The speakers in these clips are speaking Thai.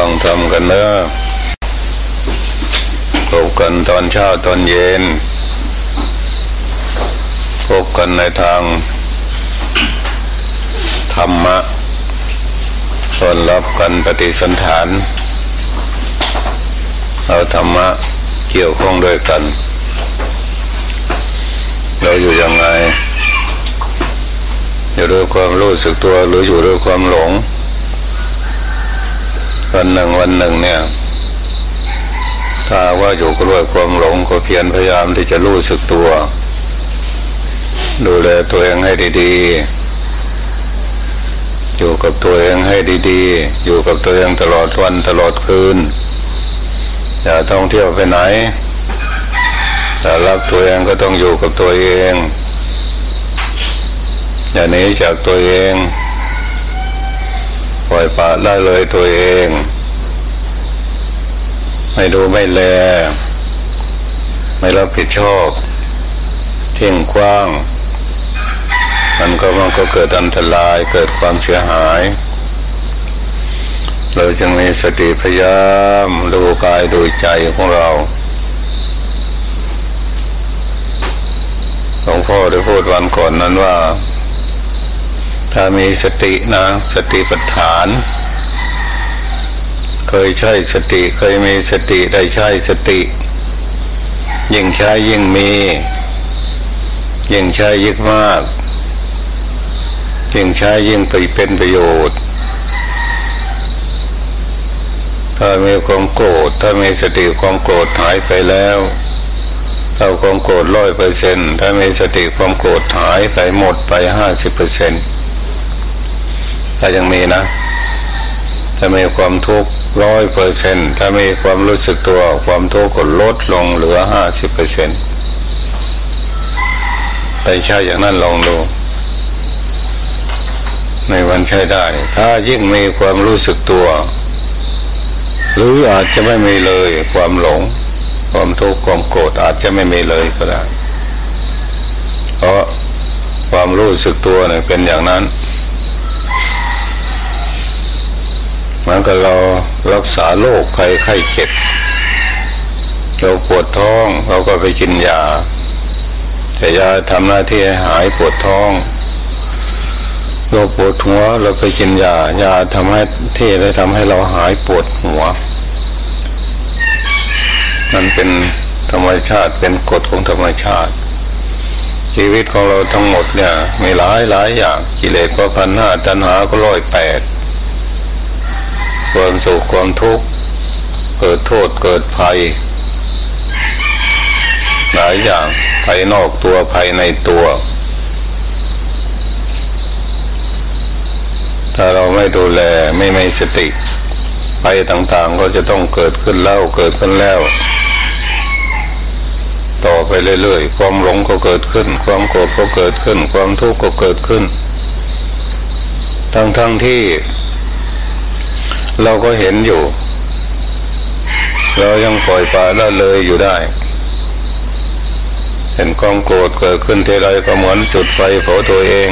ฟังธรรมกันเนอะพบกันตอนเช้าตอนเย็น พบกันในทาง ธรรมะตอนรับกันปฏิสันฐาน เอาธรรมะเกี่ยวข้องด้วยกัน เราอยู่ยังไง อยู่ด้วยความรู้สึกตัวหรืออยู่ด้วยความหลง วันหนึ่งวันหนึ่งเนี่ย ถ้าว่าอยู่กับด้วยความหลงก็เพียรพยายามที่จะรู้สึกตัว ดูแลตัวเองให้ดีๆ อยู่กับตัวเองให้ดีๆ อยู่กับตัวเองตลอดวันตลอดคืน อย่าท่องเที่ยวไปไหนแต่รักตัวเองก็ต้องอยู่กับตัวเอง อย่าหนีจากตัวเอง ล่อยปละละเลยตัวเอง ไม่ดูไม่แล ไม่รับผิดชอบ เทิ้งกว้าง มันก็มันก็เกิดอันตรายเกิดความเสียหาย เราจึงมีสติพยายามดูกายดูใจของเราหลวงพ่อได้พูดวันก่อนนั้นว่า ถ้ามีสตินะสติปัฏฐาน เคยใช้สติเคยมีสติได้ใช้สติ ยิ่งใช้ยิ่งมี ยิ่งใช้ยิ่งมาก ยิ่งใช้ยิ่งไปเป็นประโยชน์ ถ้ามีความโกรธถ้ามีสติความโกรธหายไปแล้วถ้าความโกรธร้อยเปอร์เซ็นถ้ามีสติความโกรธหายไปหมดไปห้าสิบเปอร์เซ็นต์ ถ้ายังมีนะ ถ้ามีความทุกข์ร้อยเปอร์เซ็นถ้ามีความรู้สึกตัวความทุกข์ก็ลดลงเหลือห้าสิบเปอร์เซ็นไปใช่อย่างนั้นลองดูในวันใช้ได้ ถ้ายิ่งมีความรู้สึกตัว หรืออาจจะไม่มีเลยความหลง ความทุกข์ความโกรธอาจจะไม่มีเลยก็ได้ เพราะความรู้สึกตัวเนี่ยเป็นอย่างนั้นเห มือนกับเรารักษาโรคภัยไข้เจ็บเราปวดท้องเราก็ไปกินยา แต่ยาทำหน้าที่ให้หายปวดท้องเราปวดหัวเราไปกินยายาทำให้ที่ได้ทำให้เราหายปวดหัว มันเป็นธรรมชาติเป็นกฎของธรรมชาติ ชีวิตของเราทั้งหมดเนี่ยมีหลายหลายอย่างกิเลสก็พันห้าตัณหาก็ร้อยแปด ความสุขความทุกข์เกิดโทษเกิดภัย หลายอย่างภายนอกตัวภายในตัว ถ้าเราไม่ดูแลไม่ไม่สติไปต่างๆก็จะต้องเกิดขึ้นแล้วเกิดขึ้นแล้ว ต่อไปเรื่อยๆความหลงก็เกิดขึ้น ความโกรธก็เกิดขึ้น ความทุกข์ก็เกิดขึ้น ทั้งๆทที่ เราก็เห็นอยู่ เรายังปล่อยปละละเลยอยู่ได้ เห็นความโกรธเกิดขึ้นเทไรก็เหมือนจุดไฟเผาตัวเอง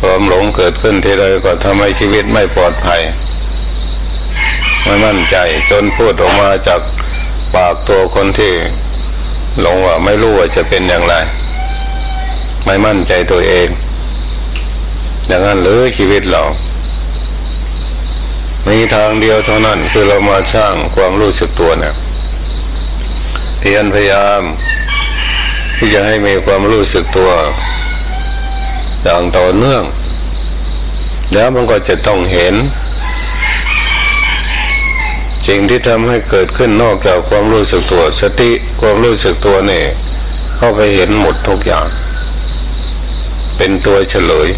ความหลงเกิดขึ้นเทไรก็ทำให้ชีวิตไม่ปลอดภัย ไม่มั่นใจจนพูดออกมาจากปากตัวคนที่หลงว่าไม่รู้ว่าจะเป็นอย่างไร ไม่มั่นใจตัวเอง อย่างนั้นหรือชีวิตเรา มีทางเดียวเท่านั้นคือเรามาสร้างความรู้สึกตัวเนี่ยเพียรพยายาม ที่จะให้มีความรู้สึกตัวอย่างต่อเนื่อง แล้วมันก็จะต้องเห็นสิ่งที่ทำให้เกิดขึ้นนอกจากความรู้สึกตัว สติความรู้สึกตัวเนี่ยเข้าไปเห็นหมดทุกอย่าง เป็นตัวเฉลย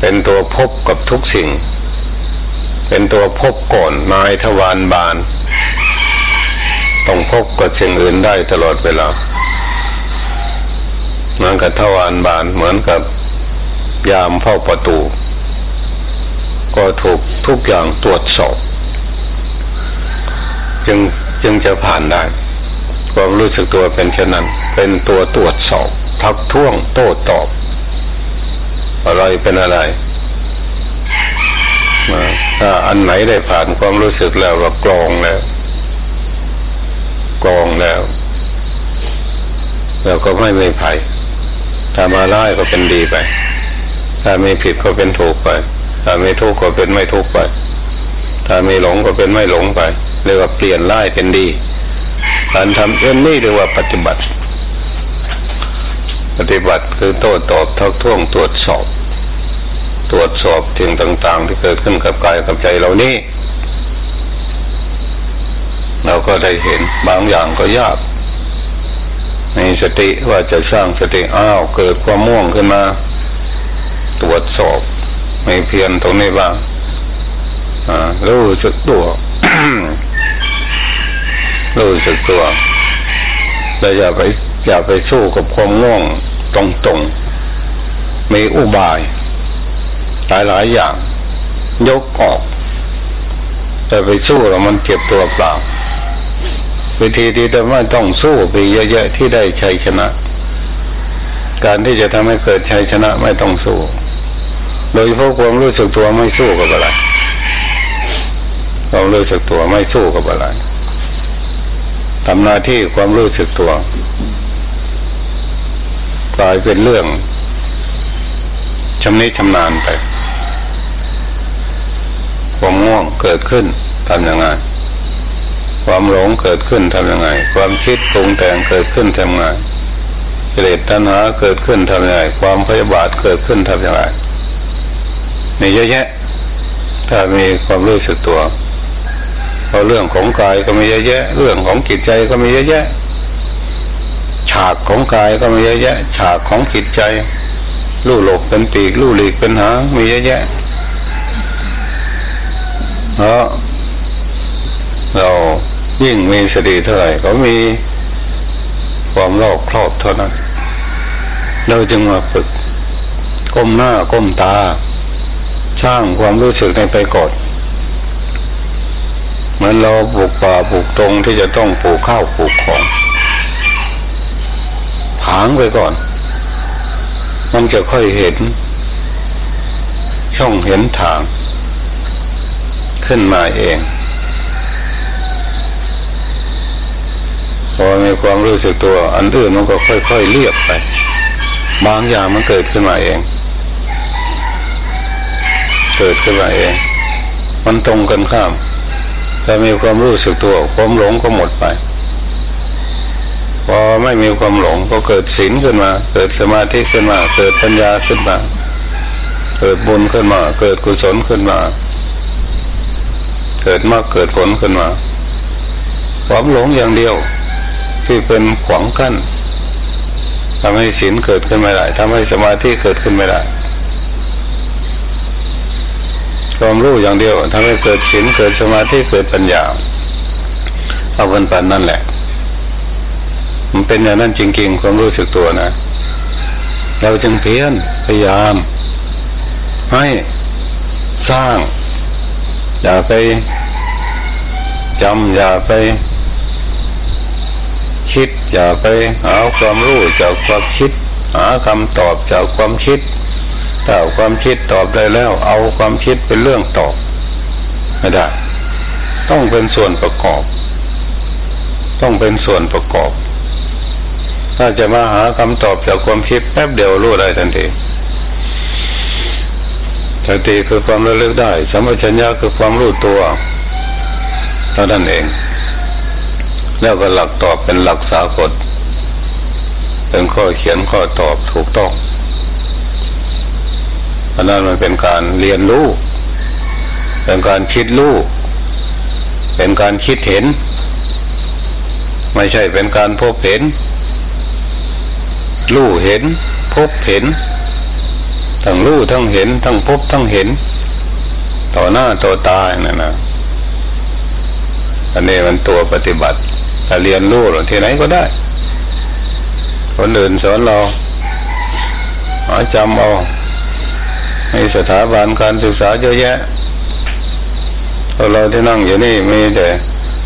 เป็นตัวพบกับทุกสิ่ง เป็นตัวพบก่อนนายทวารบาน ต้องพบกับเชิงอื่นได้ตลอดเวลาเหมือนกับทวารบานเหมือนกับยามเฝ้าประตู ก็ถูกทุกอย่างตรวจสอบ จึงจึงจะผ่านได้ความรู้สึกตัวเป็นเช่นนั้น เป็นตัวตรวจสอบ ทักท้วงโต้ตอบ อะไรเป็นอะไร ถ้าอันไหนได้ผ่านความรู้สึกแล้วว่ากรองแล้ว กรองแล้วเราก็ไม่ไม่ภัยถ้ามาไล่ก็เป็นดีไป ถ้าไม่ผิดก็เป็นถูกไป ถ้าไม่ทุกข์ก็เป็นไม่ทุกข์ไป ถ้าไม่หลงก็เป็นไม่หลงไป เรียกว่าเปลี่ยนไล่เป็นดี การทำเช่นนี้เรียกว่าปฏิบัติ ปฏิบัติคือโต้ตอบทักท้วงตรวจสอบ ตรวจสอบถึงต่างๆ ที่เกิดขึ้นกับกายกับใจเรานี้เราก็ได้เห็นบางอย่างก็ยากมีสติว่าจะสร้างสติอ้าวเกิดความม่วงขึ้นมา ตรวจสอบไม่เพียนตรงนี้บ้างรู้สึกตัวรู้สึกตัวแต่อย่าไปอย่าไปสู้กับความง่วงตรงๆ มีอุบาย หลายหลายอย่าง ยกออก แต่ไปสู้แล้วมันเจ็บตัวเปล่าวิธีที่จะไม่ต้องสู้ไปเยอะๆที่ได้ชัยชนะ การที่จะทำให้เกิดชัยชนะไม่ต้องสู้ โดยเฉพาะความรู้สึกตัวไม่สู้กับอะไรความรู้สึกตัวไม่สู้กับอะไรทำหน้าที่ความรู้สึกตัวกลายเป็นเรื่องชำนิชำนาญไป ความง่วงเกิดขึ้นทำยังไง ความหลงเกิดขึ้นทำยังไง ความคิดปรุงแต่งเกิดขึ้นทำยังไงกิเลสตัณหาเกิดขึ้นทำยังไง ความพยาบาทเกิดขึ้นทำยังไงนี่เยอะแยะ ถ้ามีความรู้สึกตัวเพราะเรื่องของกายก็มีเยอะแยะ เรื่องของจิตใจก็มีเยอะแยะ ฉากของกายก็มีเยอะแยะ ฉากของจิตใจ ลู่หลบเป็นปีก ลู่หลีกเป็นหางมีเยอะแยะ เพราะเรายิ่งมีสติเท่าไหร่ก็มีความรอบครอบเท่านั้น เราจึงมาฝึก ก้มหน้าก้มตา สร้างความรู้สึกในไปก่อนเหมือนเราปลูกป่าปลูกตรงที่จะต้องปลูกข้าวปลูกของผางไปก่อน มันจะค่อยเห็น ช่องเห็นทาง ขึ้นมาเอง พอมีความรู้สึกตัว อันอื่นมันก็ค่อยๆเรียบไป บางอย่างมันเกิดขึ้นมาเอง เกิดขึ้นมาเอง มันตรงกันข้ามถ้ามีความรู้สึกตัว ความหลงก็หมดไปพอไม่มีความหลงก็เกิดศีลขึ้นมา เกิดสมาธิขึ้นมา เกิดปัญญาขึ้นมา เกิดบุญขึ้นมา เกิดกุศลขึ้นมา เกิดมากเกิดผลขึ้นมา ความหลงอย่างเดียว ที่เป็นขวางกั้นทำให้ศีลเกิดขึ้นไม่ได้ทำให้สมาธิเกิดขึ้นไม่ได้ความรู้อย่างเดียวทำให้เกิดศีลเกิดสมาธิเกิดปัญญาเอาเป็นปันนั่นแหละ มันเป็นอย่างนั้นจริงๆความรู้สึกตัวนะ เราจึงเพียรพยายาม ให้สร้าง อย่าไป จำอย่าไป คิดอย่าไปหาความรู้จากความคิด หาคำตอบจากความคิดถ้าความคิดตอบได้แล้ว เอาความคิดเป็นเรื่องตอบไม่ได้ ต้องเป็นส่วนประกอบ ต้องเป็นส่วนประกอบ ถ้าจะมาหาคำตอบจากความคิดแป๊บเดียวรู้ได้ทันทีสติคือความระลึกได้สมัชัญญาคือความรู้ตัว เท่านั้นเอง แล้วก็หลักตอบเป็นหลักสากลเป็นข้อเขียนข้อตอบถูกต้องเพราะนั้นมันเป็นการเรียนรู้ เป็นการคิดรู้ เป็นการคิดเห็น ไม่ใช่เป็นการพบเห็น รู้เห็น พบเห็น ทั้งรู้ทั้งเห็น ทั้งพบทั้งเห็น ต่อหน้าต่อตานั่นนะ อันนี้มันตัวปฏิบัติถ้าเรียนรู้หรือที่ไหนก็ได้ คนอื่นสอนเราหาจำเอาในสถาบันการศึกษาเยอะแยะเราที่นั่งอยู่นี่มีแต่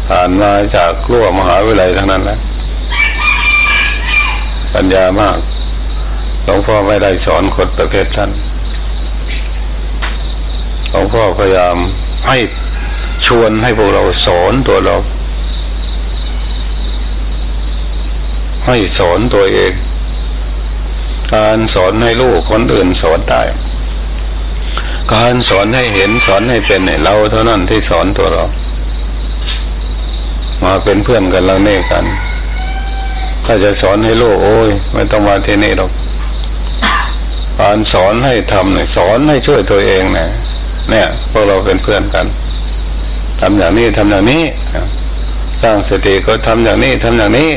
ผ่านมาจากกลัวมหาวิทยาลัยทั้งนั้นแหละปัญญามากหลวงพ่อไม่ได้สอนคนประเภทท่านหลวงพ่อพยายามให้ วนให้พวกเราสอนตัวเรา ให้สอนตัวเอง การสอนให้ลูกคนอื่นสอนได้การสอนให้เห็นสอนให้เป็นเนี่ยเราเท่านั้นที่สอนตัวเรา มาเป็นเพื่อนกันเราเน่กัน ถ้าจะสอนให้ลูกโอ้ยไม่ต้องมาที่นี่หรอกการสอนให้ทำเนี่ยสอนให้ช่วยตัวเองเนี่ยเนี่ยพวกเราเป็นเพื่อนกัน ทำอย่างนี้ทำอย่างนี้สร้างสติก็ทำอย่างนี้ทำอย่างนี้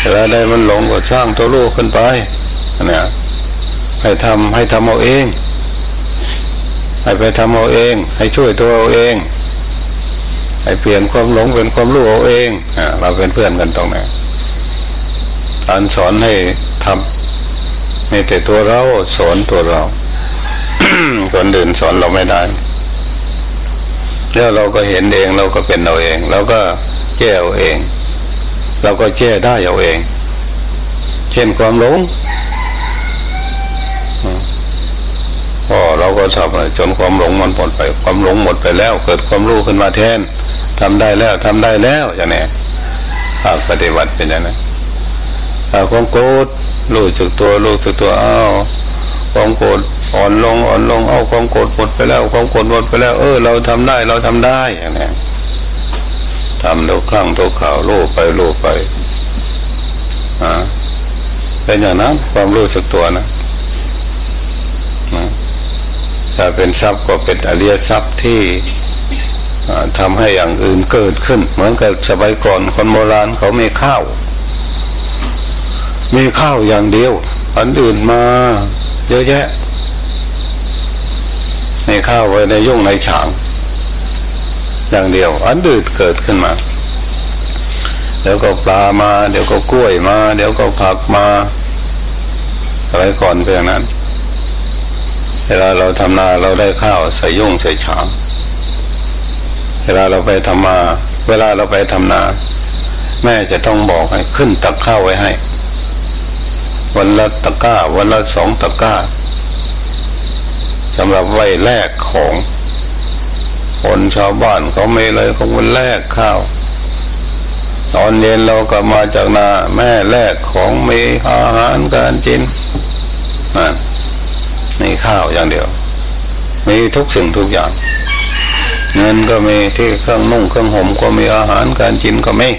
เวลาใดมันหลงก็สร้างตัวลูกขึ้นไปเนี่ยให้ทำให้ทำเอาเอง ให้ไปทำเอาเอง ให้ช่วยตัวเอาเอง ให้เปลี่ยนความหลงเป็นความรู้เอาเองอ่าเราเป็นเพื่อนกันตรงไหนการสอนให้ทำในแต่ตัวเราสอนตัวเราคนอื่นสอนเราไม่ได้ แล้วเราก็เห็นเองเราก็เป็นเราเองเราก็แก้เอาเอง เราก็แก้ได้เอาเอง เช่นความหลงพอเราก็ทำจนความหลงมันหมดไป ความหลงหมดไปแล้ว เกิดความรู้ขึ้นมาแทนทำได้แล้วทำได้แล้วอย่างนี้ภาคปฏิบัติเป็นอย่างนั้นความโกรธรู้สึกตัวรู้สึกตัวอ้าวความโกรธ อ่อนลงอ่อนลงเอาความโกรธหมดไปแล้วความโกรธหมดไปแล้ว เออ เราทำได้เราทำได้อย่างนี้ทำตัวคลั่งตัวข่าวรู้ไปรู้ไปอ่าเป็นอย่างนั้นความรู้สึกตัวนะนะถ้าเป็นทรัพย์ก็เป็นอริยทรัพย์ที่ทำให้อย่างอื่นเกิดขึ้น เหมือนกับสมัยก่อนคนโบราณเขามีข้าว มีข้าวอย่างเดียว อันอื่นมาเยอะแยะ ในข้าวไว้ในยุ่งในฉาง อย่างเดียว อันดืดเกิดขึ้นมา เดี๋ยวก็ปลามา เดี๋ยวก็กล้วยมา เดี๋ยวก็ผักมาอะไรก่อนเพียงนั้น เวลาเราทำนาเราได้ข้าวใส่ยุ่งใส่ฉาง เวลาเราไปทำมา เวลาเราไปทำนา แม่จะต้องบอกให้ขึ้นตักข้าวไว้ให้ วันละตะก้า วันละสองตะก้า สำหรับไว้แลกของ คนชาวบ้านเขาไม่เลยเขาไปแลกข้าว ตอนเย็นเราก็มาจากนาแม่แลกของมีอาหารการกินนั่นมีข้าวอย่างเดียว มีทุกสิ่งทุกอย่าง เงินก็มีที่เครื่องนุ่งเครื่องห่มก็มีอาหารการกินก็มี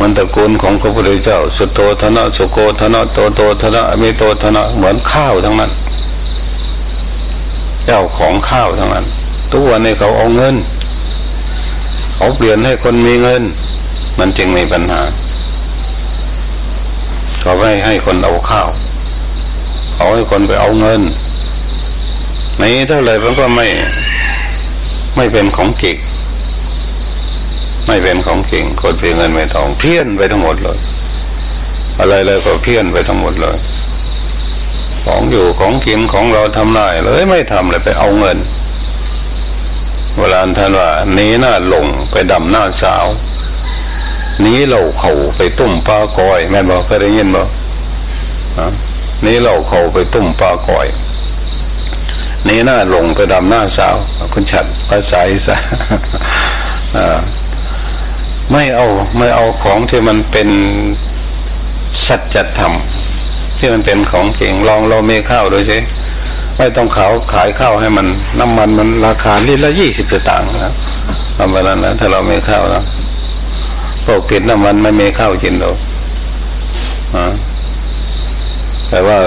มันตระกูลของพระพุทธเจ้า สุโตธนะสุโกธนะโตโตธนะมีโตธนะเหมือนข้าวทั้งนั้น เจ้าของข้าวทั้งนั้นทุกวันนี้เขาเอาเงิน เขาเปลี่ยนให้คนมีเงิน มันจึงมีปัญหา เขาไม่ให้คนเอาข้าวเขาให้คนไปเอาเงินไม่เท่าไรมันก็ไม่ ไม่เป็นของจริงไม่เป็นของจริงคนเพียเงินไม่ทองเพี้ยนไปทั้งหมดเลย อะไรเลยก็เพี้ยนไปทั้งหมดเลย ของอยู่ของกินของเราทำได้เลยไม่ทำเลยไปเอาเงินเวลาท่านว่านี้หน้าหลงไปดำหน้าสาว นี้เราเข่าไปตุ่มปลากอยแม่บอกเคยได้ยินบ่นี้เราเข่าไปตุ่มปลากอย นี้หน้าหลงไปดำหน้าสาว คุณฉัดภาษาอีสานไม่เอาไม่เอาของที่มันเป็นสัจธรรม ที่มันเป็นของเก่งลองเราเมข้าวดูสิไม่ต้องขาขายข้าวให้มัน น้ำมันมันราคาลิตรละยี่สิบสตางค์นะประมาณนั้นนะถ้าเราเมข้าวนะพวกผิดน้ำมันไม่เมข้าวกินหรอกแต่ว่า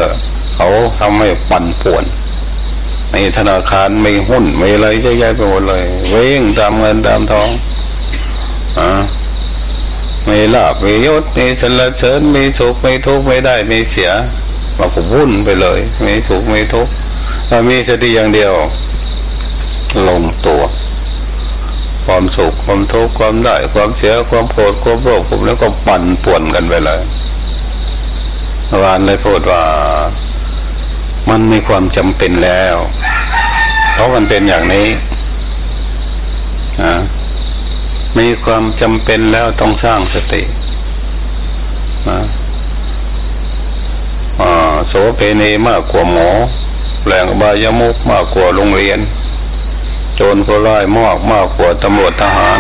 เขาทำให้ปั่นป่วนในธนาคารไม่หุ้นไม่อะไรเยอะแยะไปหมดเลย เว้งตามเงินตามทองอ่า มีลาบมียศมีสรรเสริญมีสุขมีทุกข์ไม่ได้มีเสียมาผมวุ่นไปเลย มีสุขมีทุกข์ถ้ามีสติอย่างเดียว ลงตัว ความสุขความทุกข์ความได้ความเสียความโกรธความโลภผมแล้วก็ปั่นป่วนกันไปเลยวานเลยพูดว่า มันมีความจำเป็นแล้ว เพราะมันเป็นอย่างนี้อ่า มีความจำเป็นแล้วต้องสร้างสตินะโสเพณีมากกว่าหมอแหล่งบายมุกมากกว่าโรงเรียน โจรก็ไล่มากมากกว่าตำรวจทหาร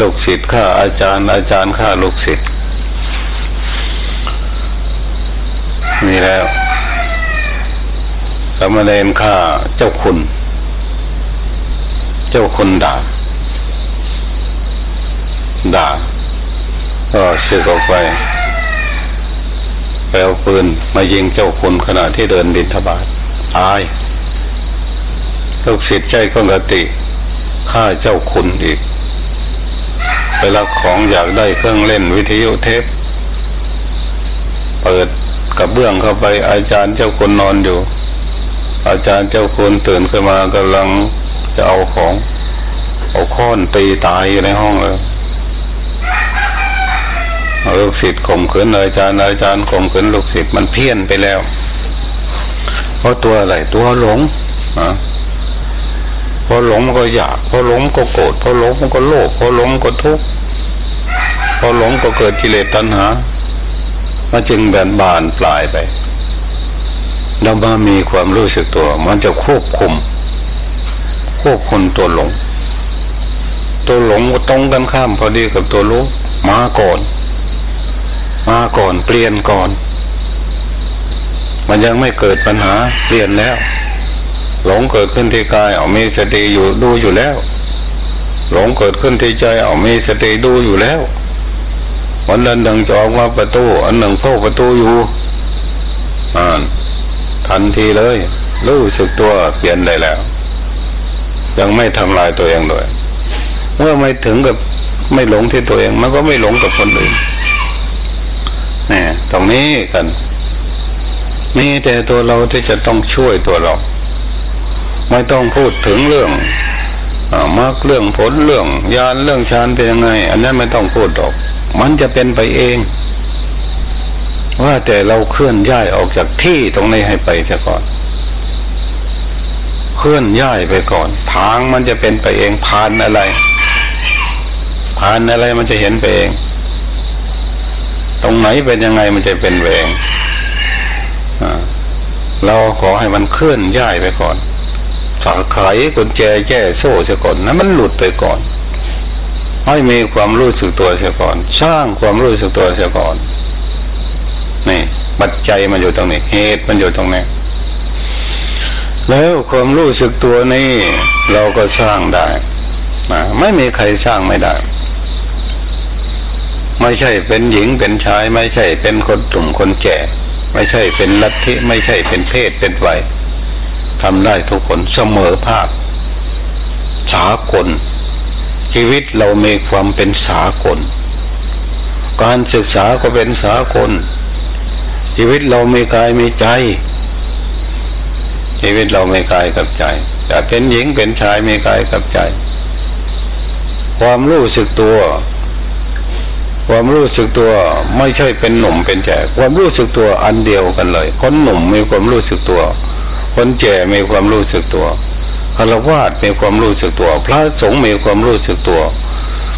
ลูกศิษย์ข้าอาจารย์อาจารย์ข้าลูกศิษย์มีแล้ว มเณรข้าเจ้าคุณ เจ้าคุณด่า ด่า ก็เสือกออกไปไปเอาปืนมายิงเจ้าคุณขณะที่เดินบินทบาทตายลูกศิษย์ใจก็กติฆ่าเจ้าคุณอีก ไปรับของอยากได้เครื่องเล่นวิทยุเทป เปิดกับเบื้องเข้าไปอาจารย์เจ้าคุณนอนอยู่ อาจารย์เจ้าคุณตื่นขึ้นมากำลังจะเอาของ เอาค้อนตีตายอยู่ในห้องเลยลูกศิษย์ข่มขืนอาจารย์อาจารย์ข่มขืนลูกศิษย์มันเพี้ยนไปแล้ว เพราะตัวอะไรตัวหลงอะพอหลงมันก็อยากพอหลงก็โกรธพอหลงมันก็โลภพอหลงก็ทุกข์พอหลงก็เกิดกิเลสตัณหามันจึงแบนบานปลายไป เรามามีความรู้สึกตัว มันจะควบคุม ควบคุมตัวหลง ตัวหลงก็ตรงกันข้ามพอดีกับตัวรู้มาก่อน มาก่อนเปลี่ยนก่อน มันยังไม่เกิดปัญหา เปลี่ยนแล้ว หลงเกิดขึ้นที่กายเอามีสติอยู่ดูอยู่แล้ว หลงเกิดขึ้นที่ใจเอามีสติดูอยู่แล้ววันนั้นหนึ่งจะออกมาประตู อันหนึ่งเข้าประตูอยู่อ่าน ทันทีเลยรู้สึกตัวเปลี่ยนได้แล้ว ยังไม่ทำลายตัวเองด้วยเมื่อไม่ถึงกับไม่หลงที่ตัวเอง มันก็ไม่หลงกับคนอื่นนี่ตรงนี้กันมีแต่ตัวเราที่จะต้องช่วยตัวเรา ไม่ต้องพูดถึงเรื่องมรรคเรื่องผลเรื่องยานเรื่องฌานเป็นยังไง อันนั้นไม่ต้องพูดหรอก มันจะเป็นไปเอง ว่าแต่เราเคลื่อนย้ายออกจากที่ตรงนี้ให้ไปซะก่อน เคลื่อนย้ายไปก่อน ทางมันจะเป็นไปเองผ่านอะไร ผ่านอะไรมันจะเห็นไปเอง ตรงไหนเป็นยังไงมันจะเป็นเองเราขอให้มันเคลื่อนย้ายไปก่อนสาไขกุญแจแก้โซ่เสียก่อนนั้นมันหลุดไปก่อนให้มีความรู้สึกตัวเสียก่อน สร้างความรู้สึกตัวเสียก่อน ปัจจัยมันอยู่ตรงนี้ เหตุมันอยู่ตรงนี้แล้วความรู้สึกตัวนี้เราก็สร้างได้นะไม่มีใครสร้างไม่ได้ ไม่ใช่เป็นหญิงเป็นชาย ไม่ใช่เป็นคนตุ่มคนแก่ ไม่ใช่เป็นลัทธิไม่ใช่เป็นเพศเป็นวัยทำได้ทุกคนเสมอภาค สากล ชีวิตเรามีความเป็นสากล การศึกษาก็เป็นสากล ชีวิตเราไมีกายไมีใจ ชีวิตเราไม่กายกับใจจะเป็นหญิงเป็นชายไมีกายกับใจ ความรู้สึกตัว ความรู้สึกตัวไม่ใช่เป็นหนุ่มเป็นแก่ความรู้สึกตัวอันเดียวกันเลย คนหนุ่มมีความรู้สึกตัว คนแก่มีความรู้สึกตัวคารวาสมีความรู้สึกตัว พระสงฆ์มีความรู้สึกตัว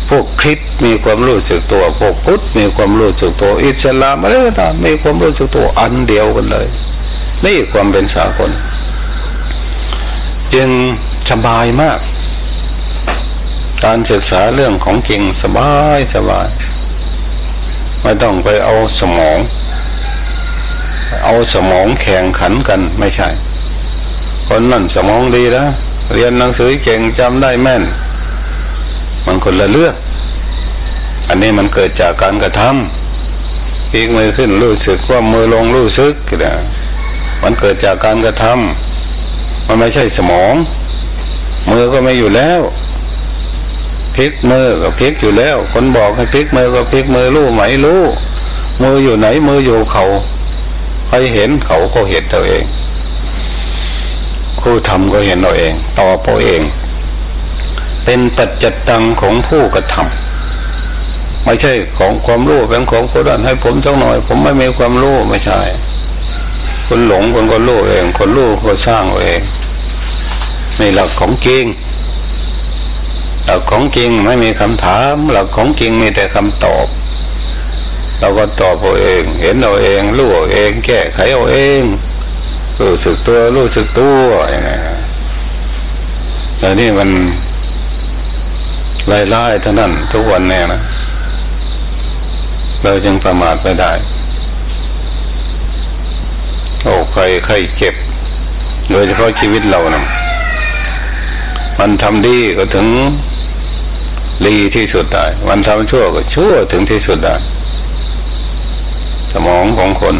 พวกคริสมีความรู้สึกตัว พวกพุทธมีความรู้สึกตัว อิสลามอะไรก็ตามมีความรู้สึกตัวอันเดียวกันเลย นี่ความเป็นสากล จึงสบายมาก การศึกษาเรื่องของจริงสบายสบายไม่ต้องไปเอาสมอง เอาสมองแข่งขันกันไม่ใช่ คนนั่นสมองดีนะเรียนหนังสือเก่งจำได้แม่น มันคนละเรื่องอันนี้มันเกิดจากการกระทำพีกมือขึ้นรู้สึกว่ามือลงรู้สึกนะมันเกิดจากการกระทำมันไม่ใช่สมอง มือก็ไม่อยู่แล้วพลิกมือก็พลิกอยู่แล้ว คนบอกให้พลิกมือก็พลิกมือรู้ไหมรู้มืออยู่ไหนมืออยู่เขาใครเห็นเขาก็เห็นตัวเอง ผู้ทำก็เห็นเราเองตอบเราเอง เป็นปัจจิตังของผู้กระทำไม่ใช่ของความรู้เป็นของคนนั้นให้ผมจังหน่อย ผมไม่มีความรู้ไม่ใช่ คนหลงคนก็รู้เอง คนรู้ก็สร้างเองในหลักของจริงหลักของจริงไม่มีคำถาม หลักของจริงมีแต่คำตอบ เราก็ตอบเอาเอง เห็นเอาเองรู้เอาเอง แก้ไขเอาเองรู้สึกตัวรู้สึกตัวอย่างไงแต่นี่มัน ไล่ไล่เท่านั้นทุกวันแน่นะเราจึงประมาทไม่ได้โอ้ใครใครเจ็บ โดยเฉพาะชีวิตเรานะมันทำดีก็ถึงดีที่สุดได้มันทำชั่วก็ชั่วถึงที่สุดได้สมองของคน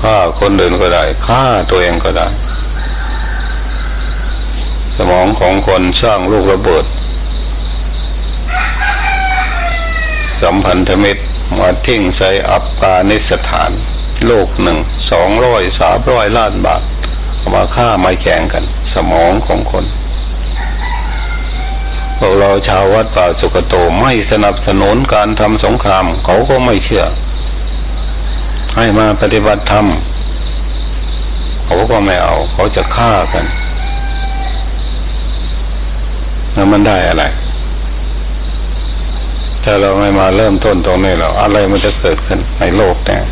ฆ่าคนอื่นก็ได้ฆ่าตัวเองก็ได้ สมองของคนสร้างลูกระเบิด สัมพันธมิตรมาทิ้งใส่อับกานิสถาน โลกหนึ่งสองร้อยสามร้อยล้านบาทมาฆ่ามาแข่งกัน สมองของคนพวกเราชาววัดป่าสุกโตไม่สนับสนุนการทำสงคราม เขาก็ไม่เชื่อ ให้มาปฏิบัติธรรมเขาก็ไม่เอา เขาจะฆ่ากัน แล้วมันได้อะไร ถ้าเราไม่มาเริ่มต้นตรงนี้เราอะไรมันจะเกิดขึ้นในโลกเนี่ย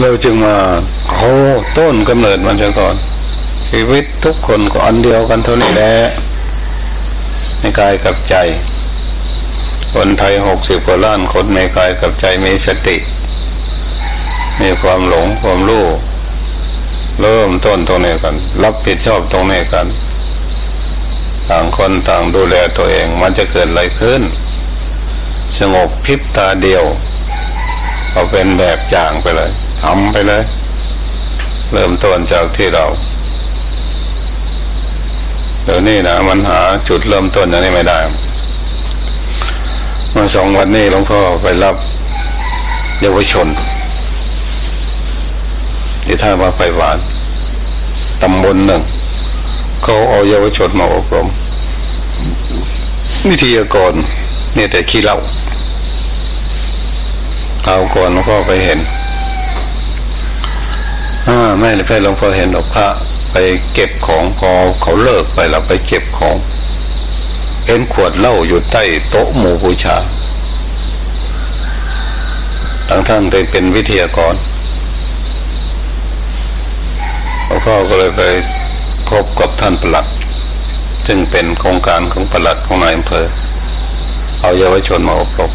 เราจึงมาเอาต้นกำเนิดมันจะก่อน ชีวิตทุกคนก็อันเดียวกันเท่านี้แหละในกายกับใจ คนไทยหกสิบกว่าล้านคนในกายกับใจมีสติ มีความหลงความรู้เริ่มต้นตรงนี้กัน รับผิดชอบตรงนี้กัน ต่างคนต่างดูแลตัวเองมันจะเกิดอะไรขึ้น สงบพิบตาเดียวเอาเป็นแบบอย่างไปเลยทำไปเลย เริ่มต้นจากที่เราเดี๋ยวนี้นะมันหาจุดเริ่มต้นอย่างนี้ไม่ได้มาสองวันนี้หลวงพ่อไปรับเยาวชนที่ท่ามาไฟหวานตำบลหนึ่ง เขาเอาเยาวชนมาอบรมวิทยากรเนี่ยแต่ขี้เล่าเอาก่อนหลวงพ่อไปเห็นอ่าไม่เลยพ่หลวงพ่อเห็นหรอกพระไปเก็บของพอเขาเลิกไปเราไปเก็บของเห็นขวดเหล้าอยู่ใต้โต๊ะหมู่บูชาทั้งท่านได้เป็นวิทยากรหลวงพ่อก็เลยไป พบกับท่านประหลัด ซึ่งเป็นโครงการของประหลัดของนายอำเภอ เอาเยาวชนมาอบรม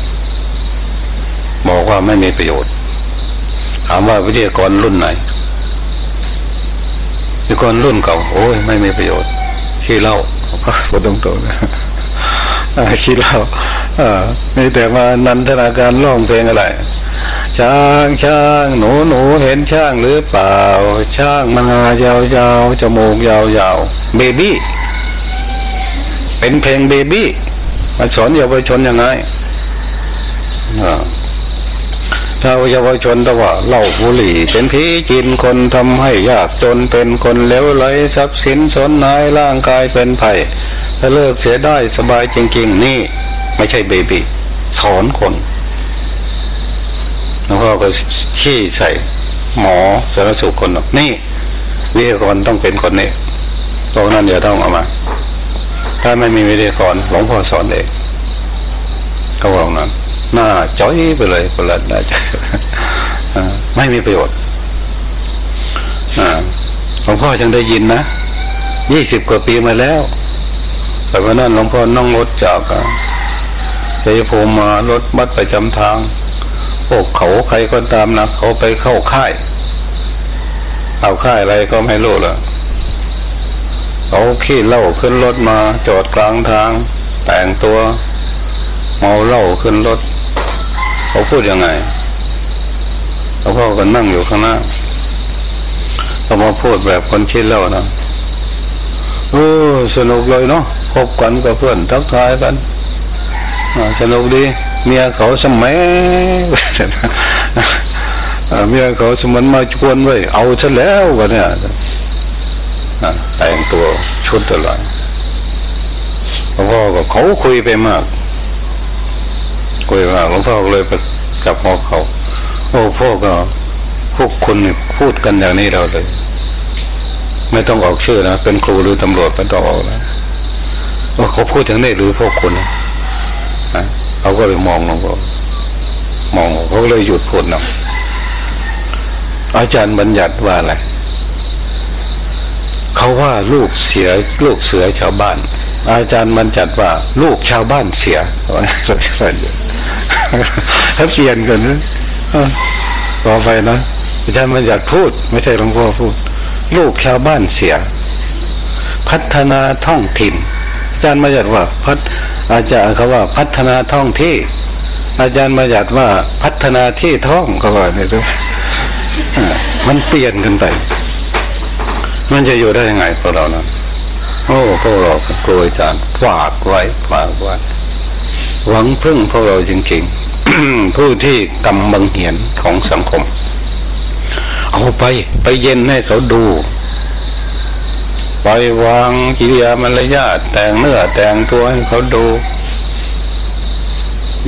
บอกว่าไม่มีประโยชน์ ถามว่าวิทยากรรุ่นไหนมีคนรุ่นเก่าโอ้ยไม่มีประโยชน์ขี้เล่าพูดตรงๆนะขี้เล่าอ่ามีแต่มานันทนาการร้องเพลงอะไร ช้างช้างหนูหนูเห็นช้างหรือเปล่า ช้างมันายาวยาวจมูกยาวยาวเบบี้เป็นเพลงเบบี้มันสอนเยาวชนยังไงอ่าชาเยาวชนตว่าเหล้าบุหรี่ เป็นผีจินคนทำให้ยากจนเป็นคนเลวไหลทรัพย์สินสนนายร่างกายเป็นไผ่ถ้าเลิกเสียได้สบายจริง ๆ นี่ ไม่ใช่เบบี้สอนคน แล้วก็ขี้ใส่หมอสารสุขคนนี่วิทยากรต้องเป็นคนนี้ตรงนั้นอย่าต้องเอามา ถ้าไม่มีวิทยากรหลวงพ่อสอนเองเขาบอกนั้นหน้าจ้อยไปเลยประหลัดนะไม่มีประโยชน์หลวงพ่อยังได้ยินนะยี่สิบกว่าปีมาแล้ว แต่วันนั้นหลวงพ่อนั่งรถจากชัยภูมิมารถบัสประจำทาง พวกเขาใครก็ตามนะเขาไปเข้าค่าย เอาค่ายอะไรก็ไม่รู้ละเขาขี่เล่าขึ้นรถมาจอดกลางทาง แต่งตัว เมาเหล้าขึ้นรถ เขาพูดยังไงหลวพ่อก็นั่งอยู่ข้างหน้าเขามาพูดแบบคนคิดแล้วนะโอ้สนุกเลยเนาะพบกันกับเพื่อนทักทายกันสนุกดี เมียเขาสมัยเมียเขาสมันมาชวนไว้เอาซะแล้วกันเนี่ยแต่งตัวชุดตลอดหลวงพ่อก็เขาคุยไปมาก คุยมากหลวงพ่อเลยไปจับหอเขาโอ้พ่อก็พวกคุณพูดกันอย่างนี้เราเลย ไม่ต้องออกชื่อนะเป็นครูหรือตำรวจไม่ต้องออกนะว่าเขาพูดอย่างนี้หรือพวกคุณนะ เขาก็เลยมองลงก็มองเขาเลยหยุดพูดนะอาจารย์บัญญัติว่าอะไรเขาว่าลูกเสียลูกเสือชาวบ้าน อาจารย์บัญญัติว่า ลูกชาวบ้านเสียเราจะถ้าเปลี่ยนกันนะต่อไปนะอาจารย์บัญญัติพูด ไม่ใช่หลวงพ่อพูด ลูกชาวบ้านเสีย พัฒนาท่องถิ่นอาจารย์บัญญัติว่าพัฒ อาจารย์เขาว่าพัฒนาท่องที่ อาจารย์บัญญัติว่าพัฒนาที่ท่องเขาว่าเนี่ยมันเปลี่ยนกันไป มันจะอยู่ได้ยังไงพวกเรานะโอ้พวกเราครูอาจารย์ฝากไว้ฝากไว้หวังพึ่งพวกเราจริงๆผู้ที่กำบังเหียนของสังคม เอาไปไปเย็นให้เขาดู ไปวางกิริยามารยาทแต่งเนื้อแต่งตัวให้เขาดู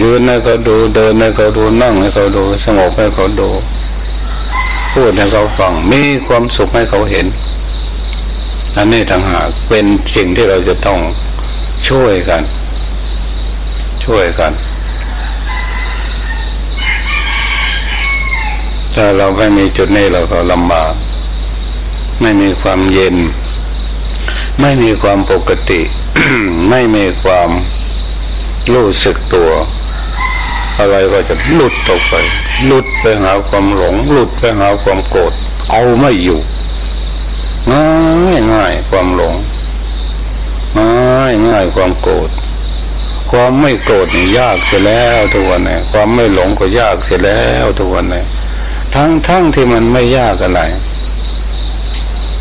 ยืนให้เขาดูเดินให้เขาดูนั่งให้เขาดู สงบให้เขาดู พูดให้เขาฟังมีความสุขให้เขาเห็นอันนี้ต่างหากเป็นสิ่งที่เราจะต้องช่วยกัน ช่วยกันถ้าเราไม่มีจุดนี้เราก็ลำบาก ไม่มีความเย็น ไม่มีความปกติ ไม่มีความรู้สึกตัว อะไรก็จะหลุดตกไปหลุดไปหาความหลงหลุดไปหาความโกรธเอาไม่อยู่ง่ายง่ายความหลงง่ายง่ายความโกรธความไม่โกรธนี่ยากเสียแล้วทุกวันนี้ความไม่หลงก็ยากเสียแล้วทุกวันนี้ทั้งทั้งที่มันไม่ยากอะไร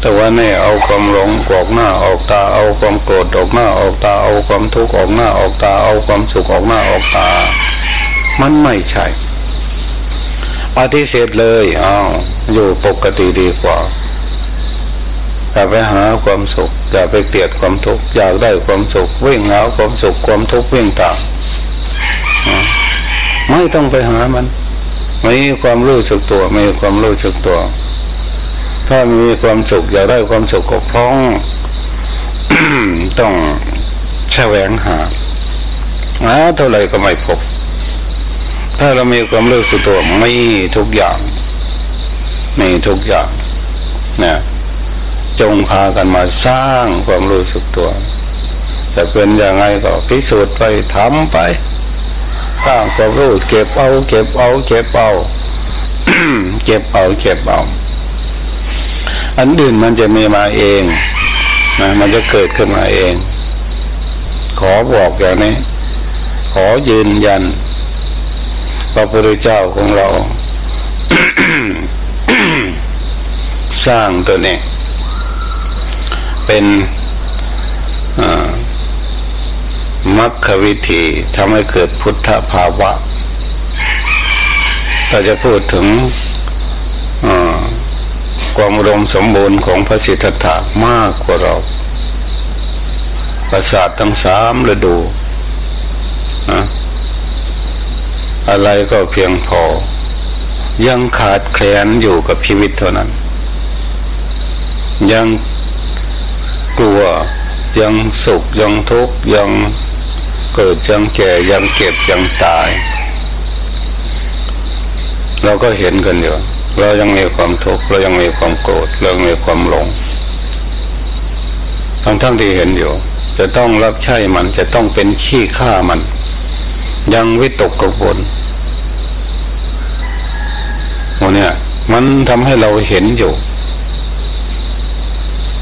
แต่ว่านี่เอาความหลงกอกหน้าออกตาเอาความโกรธออกหน้าออกตาเอาความทุกข์ออกหน้าออกตาเอาความสุขออกหน้าออกตา มันไม่ใช่ปฏิเสธเลยอ้าวอยู่ปกติดีกว่าอย่าไปหาความสุขอย่าไปเกลียดความทุกข์อยากได้ความสุขวิ่งหาความสุขความทุกข์วิ่งตามไม่ต้องไปหามันมีความรู้สึกตัวมีความรู้สึกตัว ถ้ามีความสุขอยากได้ความสุขก็พ้องต้องแสวงหาหาเท่าไรก็ไม่พบ ถ้าเรามีความรู้สึกตัวไม่ทุกอย่างมีทุกอย่างนะจงพากันมาสร้างความรู้สึกตัวจะเป็นอย่างไรก็พิสูจน์ไปทำไปสร้างความรู้เก็บเอา เก็บเอา เก็บเอา เก็บเอาเก็บเอา อันอื่นมันจะมีมาเองนะมันจะเกิดขึ้นมาเอง ขอบอกอย่างนี้ ขอยืนยันพระพุทธเจ้าของเรา สร้างตัวนี้เป็นมรรควิธีทำให้เกิดพุทธภาวะเราจะพูดถึงอ ความรมสมบูรณ์ของพระสิทธัตถะมากกว่าเรา ประสาททั้งสามฤดูนะอะไรก็เพียงพอ ยังขาดแคลนอยู่กับชีวิตเท่านั้น ยังกลัวยังสุขยังทุกข์ยังเกิดยังแก่ยังเก็บยังตาย เราก็เห็นกันอยู่ เรายังมีความทุกข์เรายังมีความโกรธเรายังมีความหลงทั้งทั้งที่เห็นอยู่ จะต้องรับใช้มันจะต้องเป็นขี้ข้ามัน ยังวิตกกังวลโมเนี่ย มันทำให้เราเห็นอยู่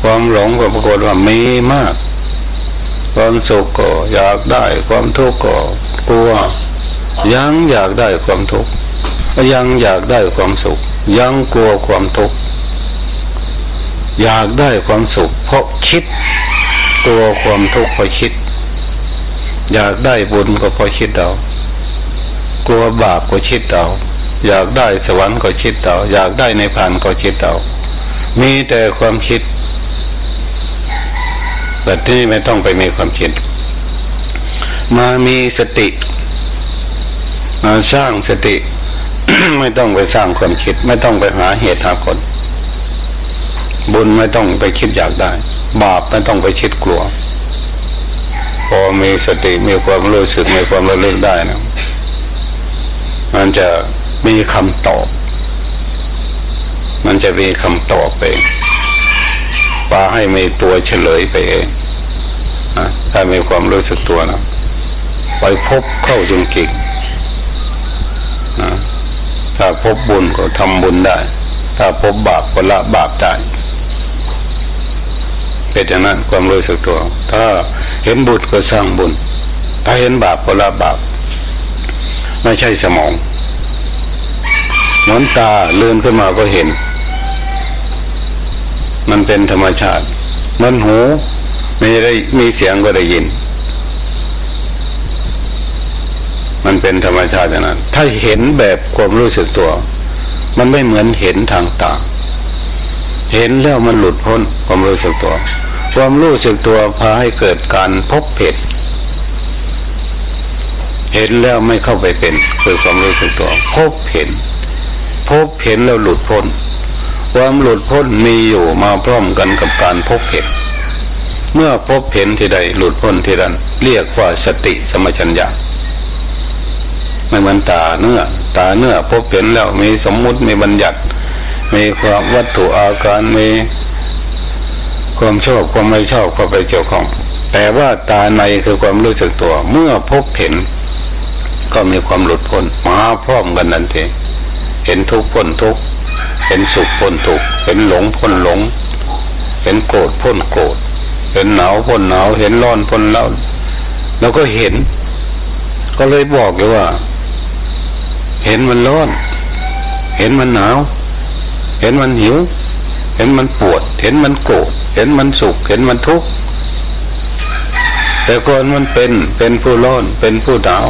ความหลงก็ปรากฏว่ามีมาก ความสุขก็อยากได้ความทุกข์ก็กลัวยังอยากได้ความทุกข์ยังอยากได้ความสุข ยังกลัวความทุกข์อยากได้ความสุขเพราะคิด กลัวความทุกข์เพราะคิด อยากได้บุญก็พอคิดเอากลัวบาปก็คิดเอาอยากได้สวรรค์ก็คิดเอาอยากได้ในผ่านก็คิดเอามีแต่ความคิดแต่ที่ไม่ต้องไปมีความคิด มามีสติมาสร้างสติ ไม่ต้องไปสร้างความคิด ไม่ต้องไปหาเหตุหาผลบุญไม่ต้องไปคิดอยากได้ บาปไม่ต้องไปคิดกลัว พอมีสติมีความรู้สึกมีความระลึกได้นะมันจะมีคำตอบ มันจะมีคำตอบไปปาให้มีตัวเฉลยไปเองถ้ามีความรู้สึกตัวนะไปพบเข้าจงกิ่ง ถ้าพบบุญก็ทำบุญได้ ถ้าพบบาปก็ละบาปได้เป็นอย่างนั้นความรู้สึกตัว ถ้าเห็นบุญก็สร้างบุญ ถ้าเห็นบาปก็ละบาป ไม่ใช่สมองเหมือนตาเลื่อนขึ้นมาก็เห็น มันเป็นธรรมชาติ มันหูไม่ได้มีเสียงก็ได้ยิน มันเป็นธรรมชาติอย่างนั้น ถ้าเห็นแบบความรู้สึกตัว มันไม่เหมือนเห็นทางตา เห็นแล้วมันหลุดพ้นความรู้สึกตัว ความรู้สึกตัวพาให้เกิดการพบเพจเห็นแล้วไม่เข้าไปเป็นคือความรู้สึกตัว พบเห็น พบเห็นแล้วหลุดพ้น ความหลุดพ้นมีอยู่มาพร้อมกันกับการพบเห็น เมื่อพบเห็นที่ใดหลุดพ้นที่นั้นเรียกว่าสติสมัชัญญา ไม่เหมือนตาเนื้อ ตาเนื้อพบเห็นแล้วมีสมมุติมีบัญญัติ มีความวัตถุอาการมีความชอบความไม่ชอบเข้าไปเกี่ยวข้อง แต่ว่าตาในคือความรู้สึกตัว เมื่อพบเห็น ก็มีความหลุดพ้นมาพร้อมกันนั่นเองเห็นทุกข์พ้นทุกข์เห็นสุขพ้นทุกข์เห็นหลงพ้นหลง เห็นโกรธพ้นโกรธเห็นหนาวพ้นหนาวเห็นร้อนพ้นร้อนแล้วก็เห็น ก็เลยบอกเลยว่า เห็นมันร้อน เห็นมันหนาว เห็นมันหิว เห็นมันปวด เห็นมันโกรธ เห็นมันสุข เห็นมันทุกข์ แต่ก่อนมันเป็น เป็นผู้ร้อน เป็นผู้หนาว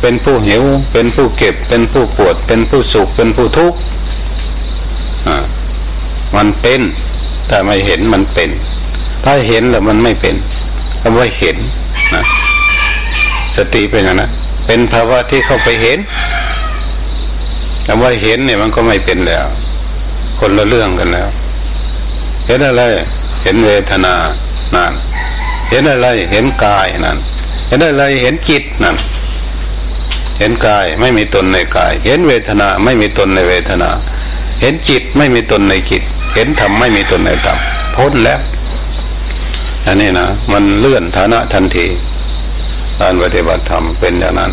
เป็นผู้หิว เป็นผู้เก็บ เป็นผู้ปวด เป็นผู้สุข เป็นผู้ทุกข์มันเป็น แต่ไม่เห็นมันเป็น ถ้าเห็นแล้วมันไม่เป็นคำว่าเห็นนะ สติเป็นอย่างนั้นเป็นภาวะที่เข้าไปเห็น คำว่าเห็นเนี่ยมันก็ไม่เป็นแล้ว คนละเรื่องกันแล้ว เห็นอะไร เห็นเวทนานั่นเห็นอะไร เห็นกายนั่นเห็นอะไร เห็นจิตนั่นเห็นกายไม่มีตนในกาย เห็นเวทนาไม่มีตนในเวทนา เห็นจิตไม่มีตนในจิต เห็นธรรมไม่มีตนในธรรมพ้นแล้วอันนี้นะมันเลื่อนฐานะทันทีการปฏิบัติธรรมเป็นอย่างนั้น